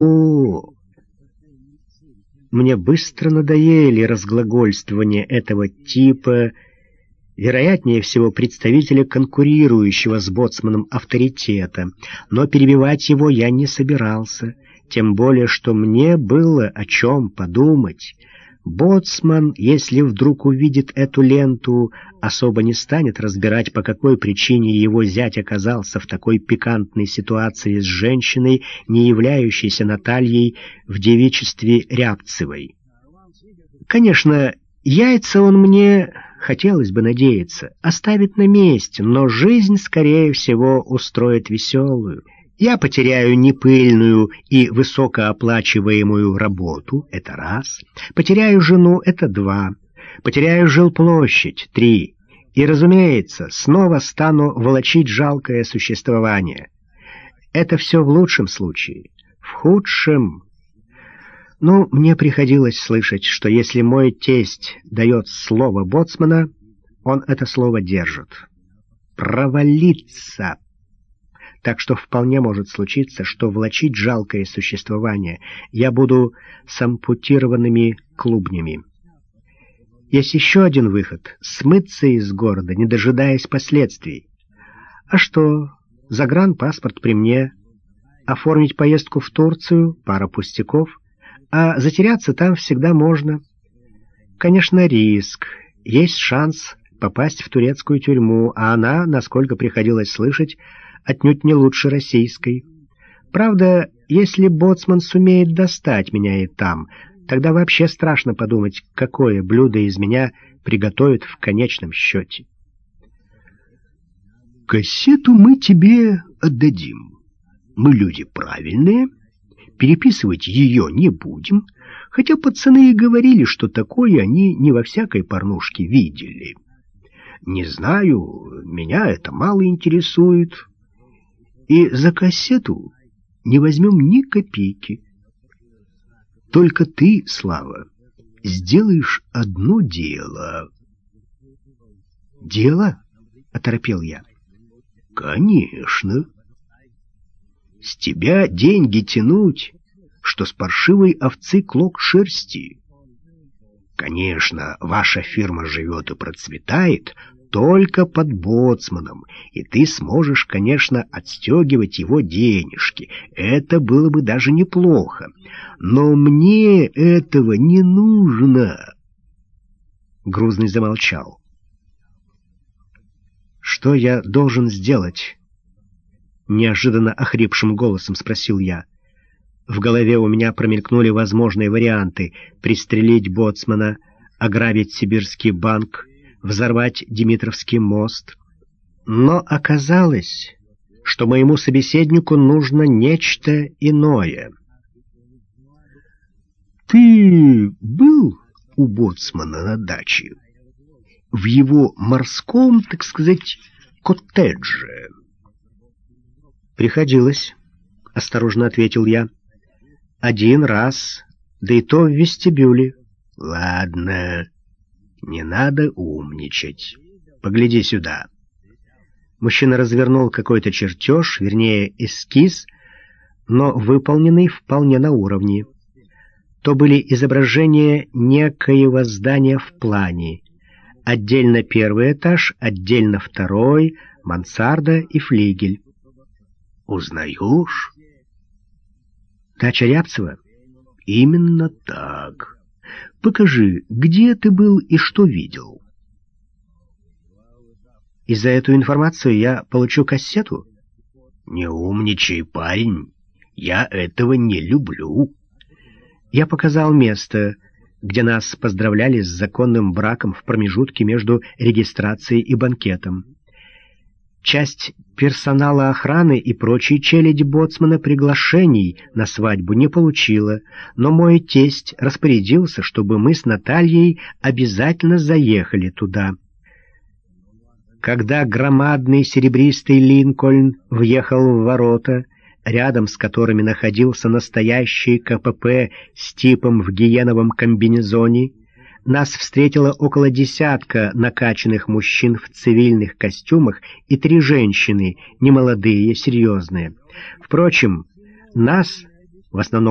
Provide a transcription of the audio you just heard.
О, мне быстро надоели разглагольствования этого типа, вероятнее всего представителя конкурирующего с боцманом авторитета, но перебивать его я не собирался, тем более что мне было о чем подумать. Боцман, если вдруг увидит эту ленту, особо не станет разбирать, по какой причине его зять оказался в такой пикантной ситуации с женщиной, не являющейся Натальей в девичестве Рябцевой. Конечно, яйца он мне, хотелось бы надеяться, оставит на месте, но жизнь, скорее всего, устроит веселую — я потеряю непыльную и высокооплачиваемую работу — это раз. Потеряю жену — это два. Потеряю жилплощадь — три. И, разумеется, снова стану волочить жалкое существование. Это все в лучшем случае. В худшем... Ну, мне приходилось слышать, что если мой тесть дает слово боцмана, он это слово держит. Провалиться так что вполне может случиться, что влачить жалкое существование я буду с ампутированными клубнями. Есть еще один выход — смыться из города, не дожидаясь последствий. А что, загранпаспорт при мне, оформить поездку в Турцию, пара пустяков, а затеряться там всегда можно. Конечно, риск, есть шанс попасть в турецкую тюрьму, а она, насколько приходилось слышать, отнюдь не лучше российской. Правда, если боцман сумеет достать меня и там, тогда вообще страшно подумать, какое блюдо из меня приготовит в конечном счете. «Кассету мы тебе отдадим. Мы люди правильные, переписывать ее не будем, хотя пацаны и говорили, что такое они не во всякой порнушке видели. Не знаю, меня это мало интересует, и за кассету не возьмем ни копейки. Только ты, Слава, сделаешь одно дело. Дело? — оторопел я. Конечно. С тебя деньги тянуть, что с паршивой овцы клок шерсти. Конечно, ваша фирма живет и процветает, только под боцманом, и ты сможешь, конечно, отстегивать его денежки. Это было бы даже неплохо. Но мне этого не нужно. Грузный замолчал. «Что я должен сделать?» Неожиданно охрипшим голосом спросил я. В голове у меня промелькнули возможные варианты — пристрелить боцмана, ограбить сибирский банк, взорвать Димитровский мост. Но оказалось, что моему собеседнику нужно нечто иное. «Ты был у Боцмана на даче? В его морском, так сказать, коттедже?» «Приходилось», — осторожно ответил я. «Один раз, да и то в вестибюле». «Ладно». «Не надо умничать. Погляди сюда». Мужчина развернул какой-то чертеж, вернее, эскиз, но выполненный вполне на уровне. То были изображения некоего здания в плане. Отдельно первый этаж, отдельно второй, мансарда и флигель. «Узнаешь?» «Дача Рябцева?» «Именно так». Покажи, где ты был и что видел. И за эту информацию я получу кассету? Не умничай, парень. Я этого не люблю. Я показал место, где нас поздравляли с законным браком в промежутке между регистрацией и банкетом. Часть персонала охраны и прочие челяди боцмана приглашений на свадьбу не получила, но мой тесть распорядился, чтобы мы с Натальей обязательно заехали туда. Когда громадный серебристый Линкольн въехал в ворота, рядом с которыми находился настоящий КПП с типом в гиеновом комбинезоне, нас встретило около десятка накачанных мужчин в цивильных костюмах и три женщины, немолодые, серьезные. Впрочем, нас в основном